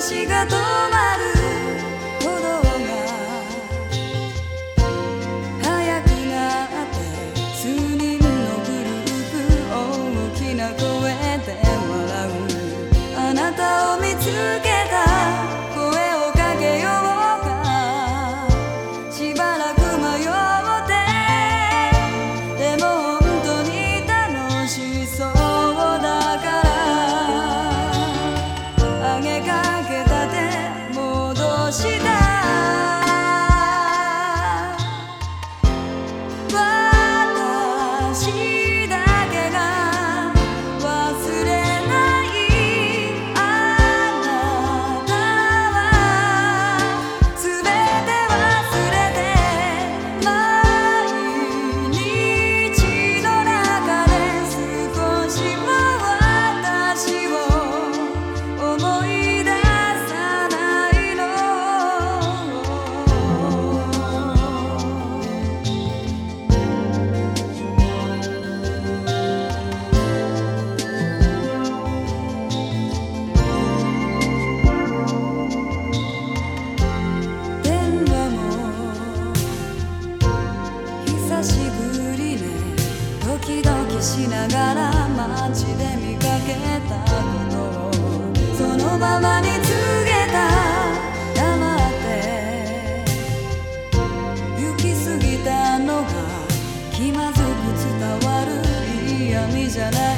足が止まる鼓動が速くなって数人のグループ大きな声で笑う。あなたを見つけキドキしながら街で見かけたことをそのままに告げた黙って。行き過ぎたのが気まずく伝わる嫌味じゃない。